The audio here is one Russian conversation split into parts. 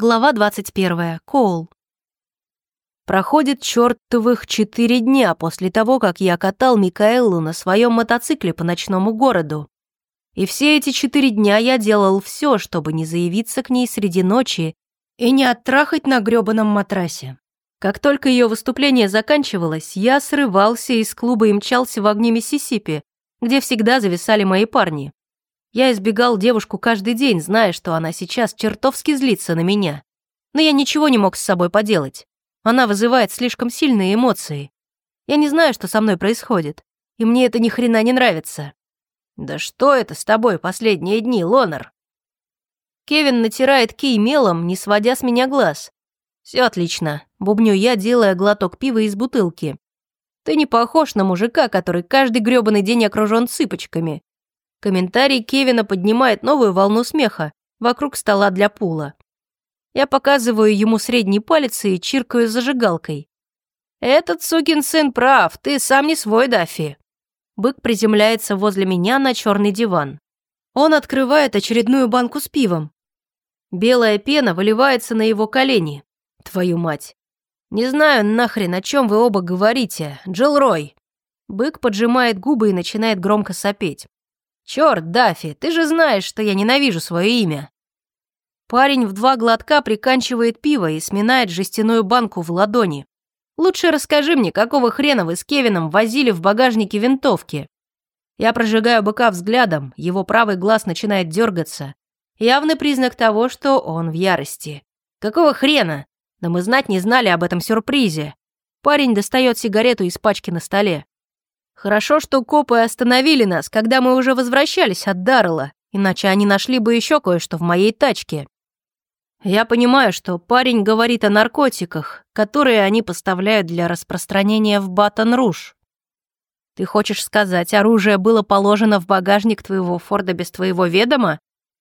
Глава 21. Коул. Проходит чертовых четыре дня после того, как я катал Микаэлу на своем мотоцикле по ночному городу. И все эти четыре дня я делал все, чтобы не заявиться к ней среди ночи и не оттрахать на грёбаном матрасе. Как только ее выступление заканчивалось, я срывался из клуба и мчался в огне Миссисипи, где всегда зависали мои парни. Я избегал девушку каждый день, зная, что она сейчас чертовски злится на меня. Но я ничего не мог с собой поделать. Она вызывает слишком сильные эмоции. Я не знаю, что со мной происходит, и мне это ни хрена не нравится. Да что это с тобой последние дни, Лонар? Кевин натирает кей мелом, не сводя с меня глаз. Все отлично, бубню я, делая глоток пива из бутылки. Ты не похож на мужика, который каждый грёбаный день окружен цыпочками. Комментарий Кевина поднимает новую волну смеха вокруг стола для пула. Я показываю ему средний палец и чиркаю зажигалкой. «Этот сукин сын прав, ты сам не свой, Даффи». Бык приземляется возле меня на черный диван. Он открывает очередную банку с пивом. Белая пена выливается на его колени. Твою мать. Не знаю нахрен, о чем вы оба говорите, Джилл Рой. Бык поджимает губы и начинает громко сопеть. «Чёрт, Даффи, ты же знаешь, что я ненавижу свое имя!» Парень в два глотка приканчивает пиво и сминает жестяную банку в ладони. «Лучше расскажи мне, какого хрена вы с Кевином возили в багажнике винтовки?» Я прожигаю быка взглядом, его правый глаз начинает дергаться. Явный признак того, что он в ярости. «Какого хрена? Да мы знать не знали об этом сюрпризе!» Парень достает сигарету из пачки на столе. Хорошо, что копы остановили нас, когда мы уже возвращались от Даррелла, иначе они нашли бы еще кое-что в моей тачке. Я понимаю, что парень говорит о наркотиках, которые они поставляют для распространения в Батон-Руж. Ты хочешь сказать, оружие было положено в багажник твоего Форда без твоего ведома?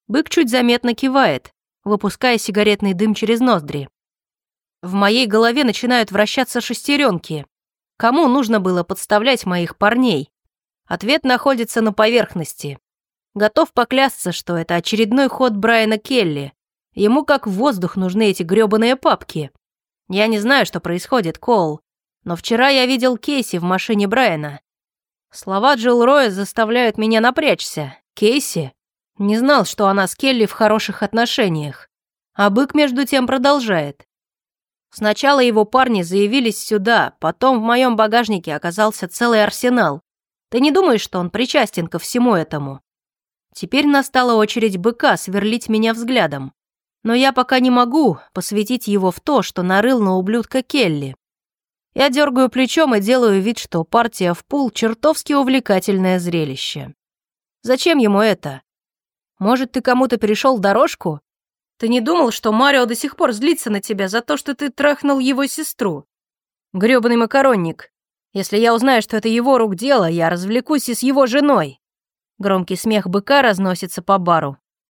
Бык чуть заметно кивает, выпуская сигаретный дым через ноздри. В моей голове начинают вращаться шестеренки. Кому нужно было подставлять моих парней? Ответ находится на поверхности. Готов поклясться, что это очередной ход Брайана Келли. Ему как в воздух нужны эти грёбаные папки. Я не знаю, что происходит, Коул, но вчера я видел Кейси в машине Брайана. Слова Джилл Роя заставляют меня напрячься. Кейси? Не знал, что она с Келли в хороших отношениях. А бык между тем продолжает. Сначала его парни заявились сюда, потом в моем багажнике оказался целый арсенал. Ты не думаешь, что он причастен ко всему этому? Теперь настала очередь быка сверлить меня взглядом. Но я пока не могу посвятить его в то, что нарыл на ублюдка Келли. Я дергаю плечом и делаю вид, что партия в пул чертовски увлекательное зрелище. Зачем ему это? Может, ты кому-то перешел дорожку? Ты не думал, что Марио до сих пор злится на тебя за то, что ты трахнул его сестру? Грёбаный макаронник. Если я узнаю, что это его рук дело, я развлекусь и с его женой. Громкий смех быка разносится по бару.